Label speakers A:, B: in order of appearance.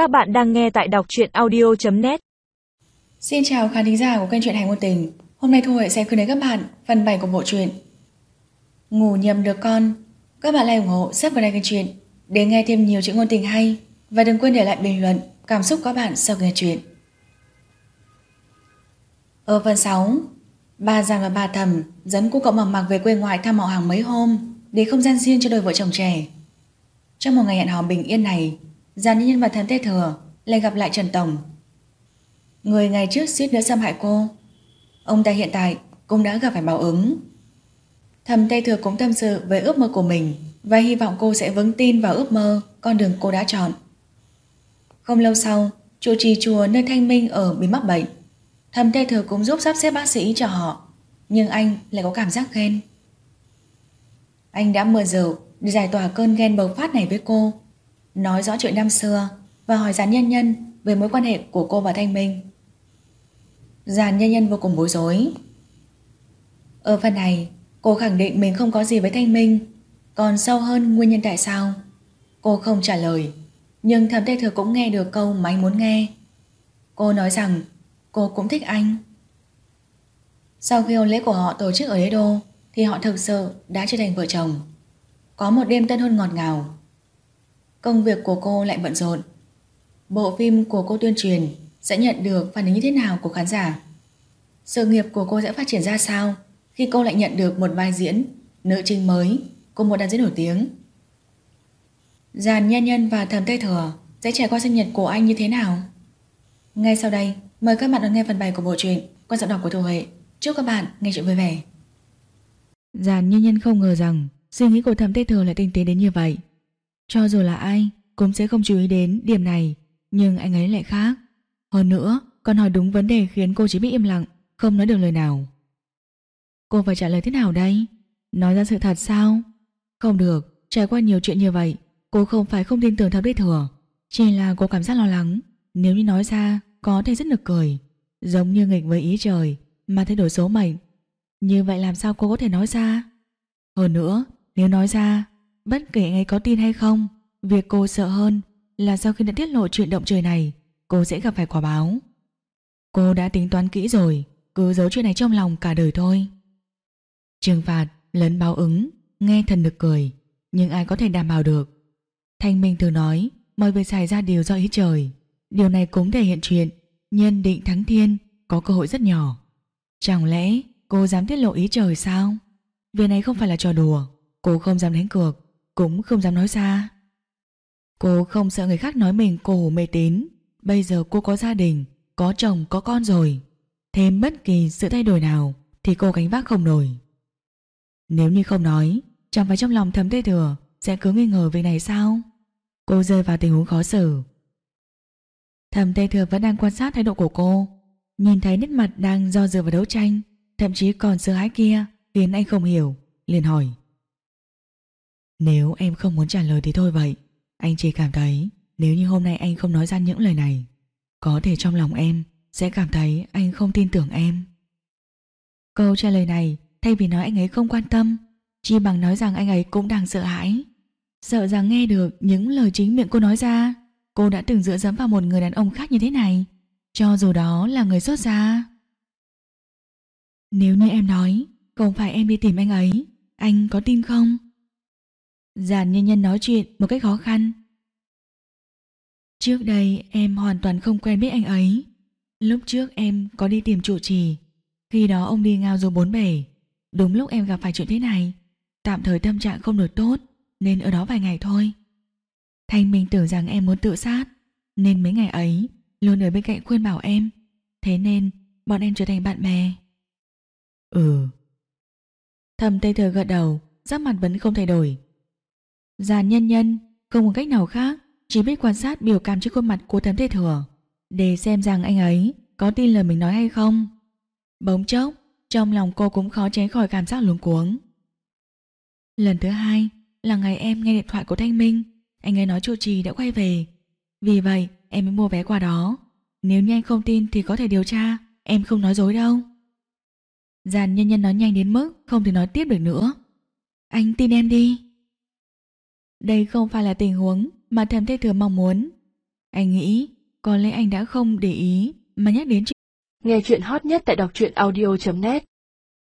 A: Các bạn đang nghe tại đọc truyện audio.net
B: Xin chào khán thính giả của kênh truyện Hành Ngôn Tình Hôm nay Thu Huệ sẽ gửi đến các bạn phần 7 của bộ truyện Ngủ nhầm được con Các bạn hãy ủng hộ sát vào đây kênh truyện để nghe thêm nhiều chuyện ngôn tình hay và đừng quên để lại bình luận cảm xúc các bạn sau nghe truyện. Ở phần 6, bà Giang và bà Thầm dẫn cô cậu mầm mặc về quê ngoại thăm họ hàng mấy hôm để không gian riêng cho đôi vợ chồng trẻ. Trong một ngày hẹn hò bình yên này, Giàn Nhân Nhân và Thần Tê Thừa lại gặp lại Trần Tổng. Người ngày trước suýt nữa xâm hại cô. Ông ta hiện tại cũng đã gặp phải báo ứng. Thầm Tê Thừa cũng tâm sự về ước mơ của mình và hy vọng cô sẽ vững tin vào ước mơ con đường cô đã chọn. Không lâu sau, trụ trì chùa nơi Thanh Minh ở bị mắc bệnh. Thầm Tê Thừa cũng giúp sắp xếp bác sĩ cho họ, nhưng anh lại có cảm giác ghen. Anh đã mượn rượu để giải tỏa cơn ghen bộc phát này với cô, nói rõ chuyện năm xưa và hỏi Giàn Nhân Nhân về mối quan hệ của cô và Thanh Minh. Giàn Nhân Nhân vô cùng bối rối. Ở phần này, cô khẳng định mình không có gì với Thanh Minh, còn sâu hơn nguyên nhân tại sao, cô không trả lời, nhưng thầm Tây thừa cũng nghe được câu mà anh muốn nghe. Cô nói rằng cô cũng thích anh. Sau khi hôn lễ của họ tổ chức ở đế đô, thì họ thực sự đã trở thành vợ chồng. Có một đêm tân hôn ngọt ngào. Công việc của cô lại bận rộn. Bộ phim của cô tuyên truyền sẽ nhận được phản ứng như thế nào của khán giả? Sự nghiệp của cô sẽ phát triển ra sao khi cô lại nhận được một vai diễn nữ chính mới của một đàn diễn nổi tiếng? Giàn Nhân Nhân và Thầm Tây Thừa sẽ trải qua sinh nhật của anh như thế nào? Ngay sau đây, mời các bạn đón nghe phần bài của bộ truyện qua giọng đọc của Thu Huệ. Chúc các bạn nghe chuyện vui vẻ.
C: Giàn Nhân Nhân không ngờ rằng suy nghĩ của Thẩm Tây Thừa lại tinh tế đến như vậy. Cho dù là ai cũng sẽ không chú ý đến điểm này, nhưng anh ấy lại khác. Hơn nữa, còn hỏi đúng vấn đề khiến cô chỉ biết im lặng, không nói được lời nào. Cô phải trả lời thế nào đây? Nói ra sự thật sao? Không được, trải qua nhiều chuyện như vậy, cô không phải không tin tưởng Thẩm Tây Thừa, chỉ là cô cảm giác lo lắng, nếu như nói ra có thể rất nực cười, giống như nghịch với ý trời mà thay đổi số mệnh. Như vậy làm sao cô có thể nói ra? Hơn nữa, nếu nói ra, bất kể anh ấy có tin hay không, việc cô sợ hơn là sau khi đã tiết lộ chuyện động trời này, cô sẽ gặp phải quả báo. Cô đã tính toán kỹ rồi, cứ giấu chuyện này trong lòng cả đời thôi. Trừng phạt, lấn báo ứng, nghe thần được cười, nhưng ai có thể đảm bảo được. Thanh Minh thường nói, mọi việc xảy ra đều do ý trời. Điều này cũng thể hiện chuyện nhân định thắng thiên có cơ hội rất nhỏ. Chẳng lẽ cô dám tiết lộ ý trời sao? Việc này không phải là trò đùa, cô không dám đánh cược, cũng không dám nói ra. Cô không sợ người khác nói mình cổ mê tín, bây giờ cô có gia đình, có chồng, có con rồi. Thêm bất kỳ sự thay đổi nào thì cô gánh vác không nổi. Nếu như không nói, chẳng phải trong lòng thấm tê thừa sẽ cứ nghi ngờ việc này sao? Cô rơi vào tình huống khó xử. Thầm tê thừa vẫn đang quan sát thái độ của cô, nhìn thấy nét mặt đang do dự và đấu tranh, thậm chí còn sợ hãi kia khiến anh không hiểu, liền hỏi. Nếu em không muốn trả lời thì thôi vậy, anh chỉ cảm thấy nếu như hôm nay anh không nói ra những lời này, có thể trong lòng em sẽ cảm thấy anh không tin tưởng em. Câu trả lời này thay vì nói anh ấy không quan tâm, chỉ bằng nói rằng anh ấy cũng đang sợ hãi. Sợ rằng nghe được những lời chính miệng cô nói ra, cô đã từng dựa dẫm vào một người đàn ông khác như thế này, cho dù đó là người xuất gia. Nếu như em nói, không phải em đi tìm anh ấy, anh có tin không? Giàn nhân nhân nói chuyện một cách khó khăn. Trước đây em hoàn toàn không quen biết anh ấy. Lúc trước em có đi tìm trụ trì. Khi đó ông đi ngao rồi bốn bể. Đúng lúc em gặp phải chuyện thế này. Tạm thời tâm trạng không được tốt nên ở đó vài ngày thôi. Thanh Minh tưởng rằng em muốn tự sát nên mấy ngày ấy luôn ở bên cạnh khuyên bảo em. Thế nên bọn em trở thành bạn bè. Ừ. Thầm Tây Thừa gật đầu, sắc mặt vẫn không thay đổi. Giàn nhân nhân, không có cách nào khác, chỉ biết quan sát biểu cảm trên khuôn mặt của thấm Tây Thừa, để xem rằng anh ấy có tin lời mình nói hay không. Bỗng chốc, trong lòng cô cũng khó tránh khỏi cảm giác luống cuống. Lần thứ hai là ngày em nghe điện thoại của Thanh Minh, anh ấy nói chủ trì đã quay về. Vì vậy, em mới mua vé qua đó. Nếu như anh không tin thì có thể điều tra, em không nói dối đâu. Giàn nhân nhân nói nhanh đến mức không thể nói tiếp được nữa. Anh tin em đi. Đây không phải là tình huống mà thầm thế thừa mong muốn. Anh nghĩ có lẽ anh đã không để ý mà nhắc đến chuyện
D: Nghe chuyện hot nhất tại đọc truyện audio.net